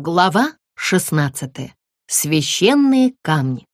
Глава 16. Священные камни.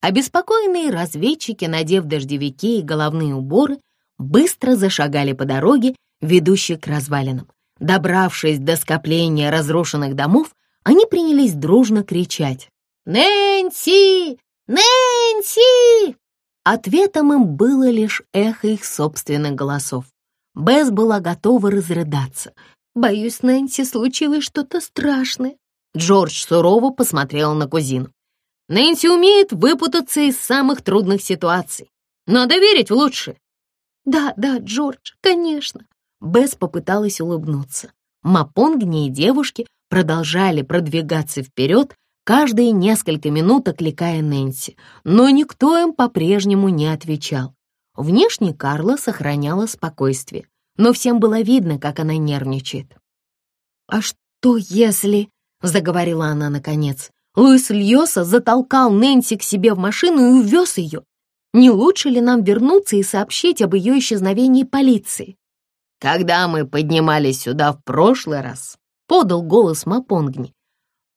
Обеспокоенные разведчики, надев дождевики и головные уборы, быстро зашагали по дороге, ведущей к развалинам. Добравшись до скопления разрушенных домов, они принялись дружно кричать «Нэнси! Нэнси!». Ответом им было лишь эхо их собственных голосов. Бесс была готова разрыдаться. «Боюсь, Нэнси, случилось что-то страшное». Джордж сурово посмотрел на кузину. «Нэнси умеет выпутаться из самых трудных ситуаций. Надо верить в лучшее». «Да, да, Джордж, конечно». Бесс попыталась улыбнуться. Мапонгни и девушки продолжали продвигаться вперед, каждые несколько минут окликая Нэнси, но никто им по-прежнему не отвечал. Внешне Карла сохраняла спокойствие, но всем было видно, как она нервничает. «А что если...» — заговорила она наконец. «Луис Льоса затолкал Нэнси к себе в машину и увез ее. Не лучше ли нам вернуться и сообщить об ее исчезновении полиции?» «Когда мы поднимались сюда в прошлый раз», — подал голос Мапонгни,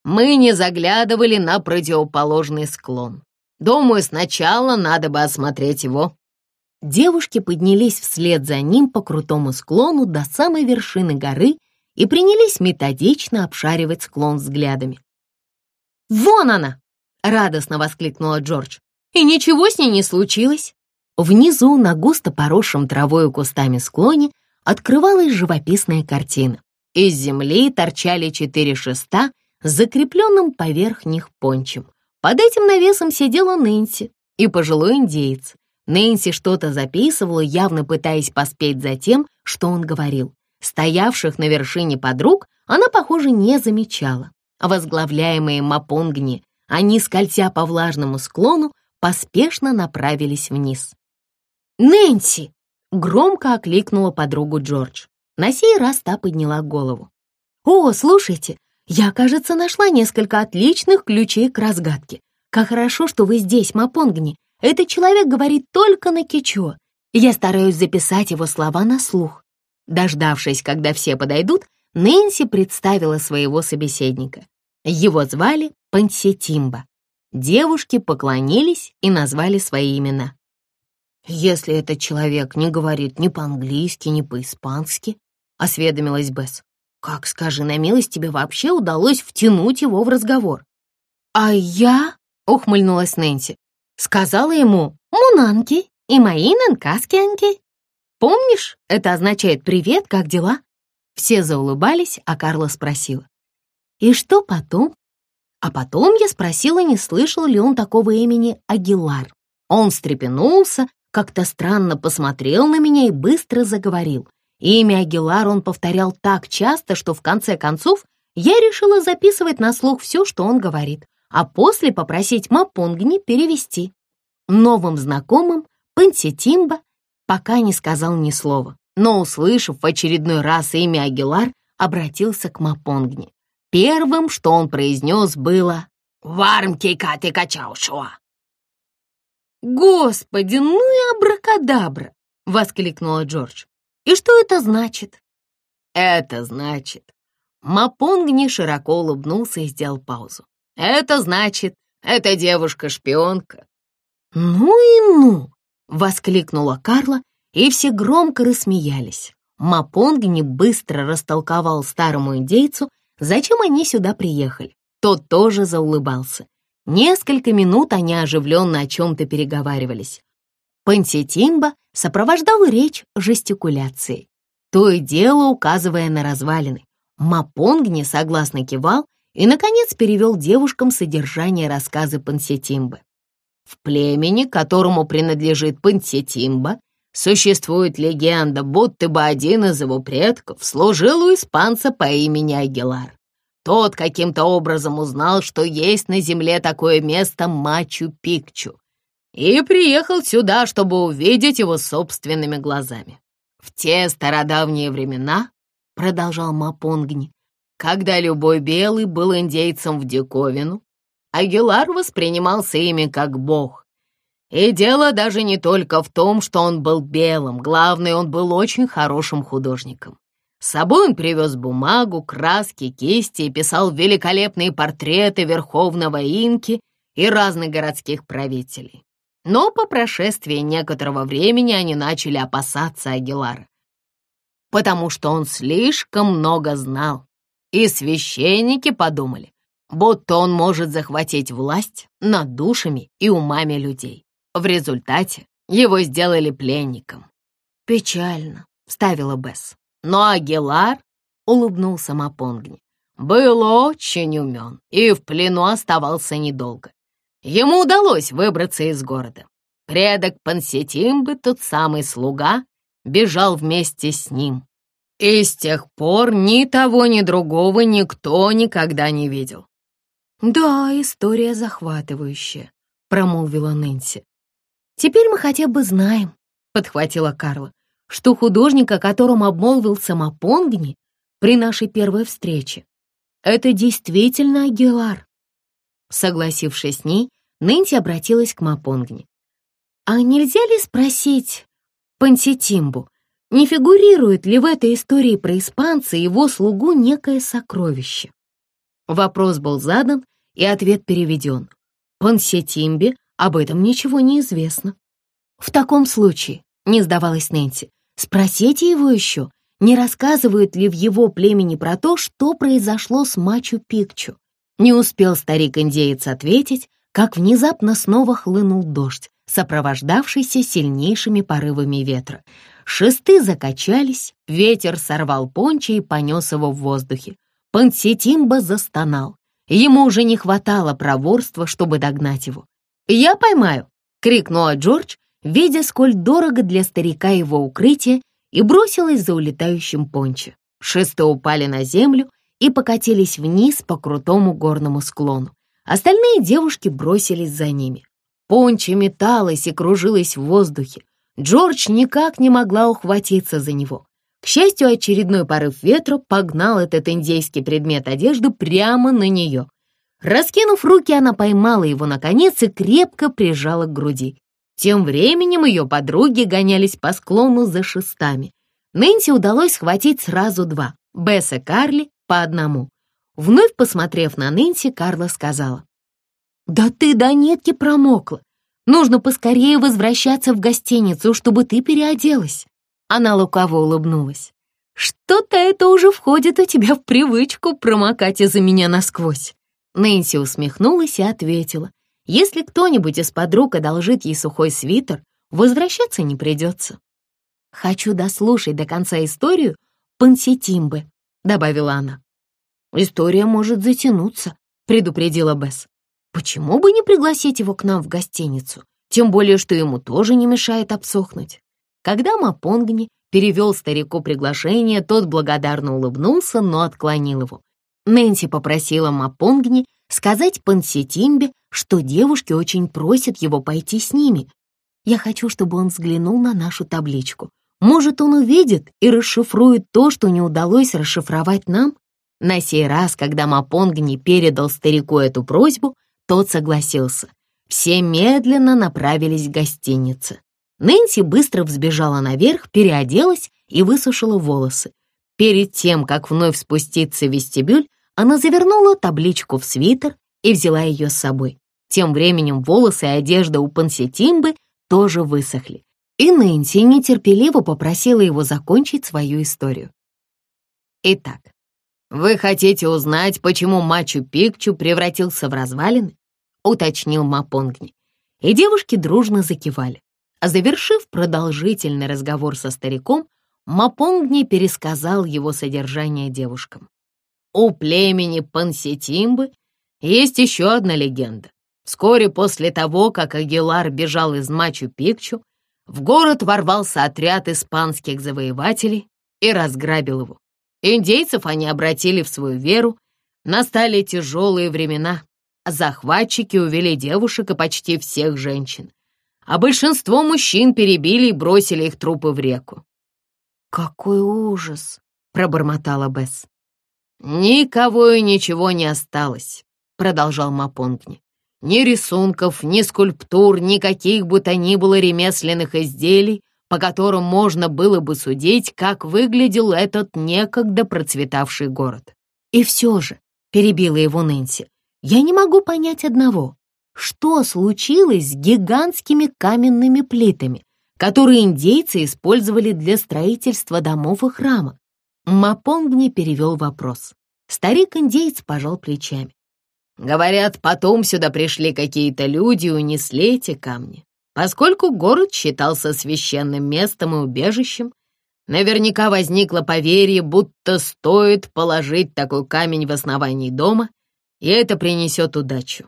«мы не заглядывали на противоположный склон. Думаю, сначала надо бы осмотреть его Девушки поднялись вслед за ним по крутому склону до самой вершины горы и принялись методично обшаривать склон взглядами. «Вон она!» — радостно воскликнула Джордж. «И ничего с ней не случилось!» Внизу, на густо поросшем травой и кустами склоне, открывалась живописная картина. Из земли торчали четыре шеста с закрепленным поверх них пончем. Под этим навесом сидела Нэнси и пожилой индеец. Нэнси что-то записывала, явно пытаясь поспеть за тем, что он говорил. Стоявших на вершине подруг она, похоже, не замечала. Возглавляемые Мапонгни, они, скользя по влажному склону, поспешно направились вниз. «Нэнси!» — громко окликнула подругу Джордж. На сей раз та подняла голову. «О, слушайте, я, кажется, нашла несколько отличных ключей к разгадке. Как хорошо, что вы здесь, Мапонгни. Этот человек говорит только на кичо. Я стараюсь записать его слова на слух. Дождавшись, когда все подойдут, Нэнси представила своего собеседника. Его звали Пансетимба. Девушки поклонились и назвали свои имена. «Если этот человек не говорит ни по-английски, ни по-испански», — осведомилась Бесс, «как, скажи на милость, тебе вообще удалось втянуть его в разговор?» «А я?» — ухмыльнулась Нэнси сказала ему «Мунанки» и «Мои нанкаскианки». Помнишь, это означает «Привет, как дела?» Все заулыбались, а Карла спросила. «И что потом?» А потом я спросила, не слышал ли он такого имени Агилар. Он встрепенулся, как-то странно посмотрел на меня и быстро заговорил. Имя Агилар он повторял так часто, что в конце концов я решила записывать на слух все, что он говорит а после попросить Мапонгни перевести. Новым знакомым Панситимба пока не сказал ни слова, но, услышав в очередной раз имя Агилар, обратился к Мапонгни. Первым, что он произнес, было «Вармки каты качаушуа». «Господи, ну и абракадабра!» — воскликнула Джордж. «И что это значит?» «Это значит...» Мапонгни широко улыбнулся и сделал паузу. Это значит, эта девушка-шпионка». «Ну и ну!» — воскликнула Карла, и все громко рассмеялись. Мапонгни быстро растолковал старому индейцу, зачем они сюда приехали. Тот тоже заулыбался. Несколько минут они оживленно о чем-то переговаривались. Панситимба сопровождал речь жестикуляцией, то и дело указывая на развалины. Мапонгни согласно кивал и, наконец, перевел девушкам содержание рассказа Пансетимбы. В племени, которому принадлежит Пансетимба, существует легенда, будто бы один из его предков служил у испанца по имени Агилар. Тот каким-то образом узнал, что есть на земле такое место Мачу-Пикчу, и приехал сюда, чтобы увидеть его собственными глазами. В те стародавние времена, — продолжал Мапонгни, когда любой белый был индейцем в диковину, Агилар воспринимался ими как бог. И дело даже не только в том, что он был белым, главное, он был очень хорошим художником. С собой он привез бумагу, краски, кисти и писал великолепные портреты верховного инки и разных городских правителей. Но по прошествии некоторого времени они начали опасаться Агилара, потому что он слишком много знал, и священники подумали, будто он может захватить власть над душами и умами людей. В результате его сделали пленником. «Печально», — ставила Бесс. Но Агилар, — улыбнулся Мапонгни, — был очень умен и в плену оставался недолго. Ему удалось выбраться из города. Предок Пансетимбы, тот самый слуга, бежал вместе с ним. И с тех пор ни того, ни другого никто никогда не видел. «Да, история захватывающая», — промолвила Нэнси. «Теперь мы хотя бы знаем», — подхватила Карла, что художник, о котором обмолвился Мапонгни при нашей первой встрече, это действительно Агилар. Согласившись с ней, Нэнси обратилась к Мапонгни. «А нельзя ли спросить Панситимбу, не фигурирует ли в этой истории про испанца и его слугу некое сокровище?» Вопрос был задан, и ответ переведен. Пансетимбе об этом ничего не известно. «В таком случае», — не сдавалась Нэнси, Спросите его еще, не рассказывают ли в его племени про то, что произошло с Мачу-Пикчу. Не успел старик-индеец ответить, как внезапно снова хлынул дождь, сопровождавшийся сильнейшими порывами ветра. Шесты закачались, ветер сорвал пончи и понес его в воздухе. Пансетимба застонал. Ему уже не хватало проворства, чтобы догнать его. «Я поймаю!» — крикнула Джордж, видя, сколь дорого для старика его укрытие, и бросилась за улетающим пончо. Шесты упали на землю и покатились вниз по крутому горному склону. Остальные девушки бросились за ними. Пончо металась и кружилась в воздухе. Джордж никак не могла ухватиться за него. К счастью, очередной порыв ветра погнал этот индейский предмет одежды прямо на нее. Раскинув руки, она поймала его наконец и крепко прижала к груди. Тем временем ее подруги гонялись по склону за шестами. Нэнси удалось схватить сразу два, Бесс и Карли по одному. Вновь посмотрев на Нэнси, Карла сказала, «Да ты до нитки промокла. Нужно поскорее возвращаться в гостиницу, чтобы ты переоделась». Она лукаво улыбнулась. «Что-то это уже входит у тебя в привычку промокать из-за меня насквозь». Нэнси усмехнулась и ответила, если кто-нибудь из подруг одолжит ей сухой свитер, возвращаться не придется. «Хочу дослушать до конца историю Панситимбы», — добавила она. «История может затянуться», — предупредила Бесс. «Почему бы не пригласить его к нам в гостиницу? Тем более, что ему тоже не мешает обсохнуть». Когда Мапонгни перевел старику приглашение, тот благодарно улыбнулся, но отклонил его. Нэнси попросила Мапонгни сказать Панситимбе, что девушки очень просят его пойти с ними. Я хочу, чтобы он взглянул на нашу табличку. Может, он увидит и расшифрует то, что не удалось расшифровать нам? На сей раз, когда Мапонг не передал старику эту просьбу, тот согласился. Все медленно направились к гостинице. Нэнси быстро взбежала наверх, переоделась и высушила волосы. Перед тем, как вновь спуститься в вестибюль, она завернула табличку в свитер и взяла ее с собой. Тем временем волосы и одежда у Пансетимбы тоже высохли, и Нэнси нетерпеливо попросила его закончить свою историю. Итак, вы хотите узнать, почему Мачу-Пикчу превратился в развалины? Уточнил Мапонгни. И девушки дружно закивали. А завершив продолжительный разговор со стариком, Мапонгни пересказал его содержание девушкам. У племени Пансетимбы есть еще одна легенда. Вскоре после того, как Агилар бежал из Мачу-Пикчу, в город ворвался отряд испанских завоевателей и разграбил его. Индейцев они обратили в свою веру, настали тяжелые времена. Захватчики увели девушек и почти всех женщин, а большинство мужчин перебили и бросили их трупы в реку. «Какой ужас!» — пробормотала Бесс. «Никого и ничего не осталось», — продолжал Мапонгни. Ни рисунков, ни скульптур, никаких бы то ни было ремесленных изделий, по которым можно было бы судить, как выглядел этот некогда процветавший город. И все же, перебила его Нэнси, я не могу понять одного. Что случилось с гигантскими каменными плитами, которые индейцы использовали для строительства домов и храма? Мапонгни перевел вопрос. Старик-индейец пожал плечами. Говорят, потом сюда пришли какие-то люди и унесли эти камни. Поскольку город считался священным местом и убежищем, наверняка возникло поверье, будто стоит положить такой камень в основании дома, и это принесет удачу.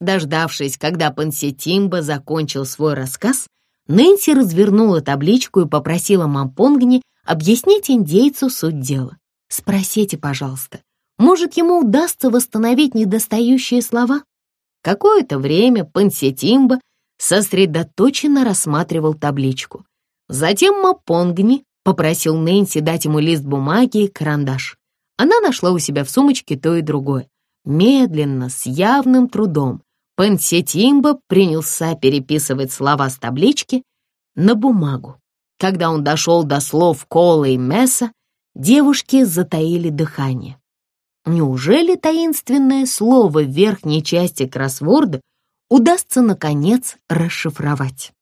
Дождавшись, когда Пансетимба закончил свой рассказ, Нэнси развернула табличку и попросила Мампонгни объяснить индейцу суть дела. «Спросите, пожалуйста, может, ему удастся восстановить недостающие слова?» Какое-то время Пансетимба сосредоточенно рассматривал табличку. Затем Мапонгни попросил Нэнси дать ему лист бумаги и карандаш. Она нашла у себя в сумочке то и другое. Медленно, с явным трудом, Пансетимба принялся переписывать слова с таблички на бумагу. Когда он дошел до слов «кола» и «меса», девушки затаили дыхание. Неужели таинственное слово в верхней части кроссворда удастся, наконец, расшифровать.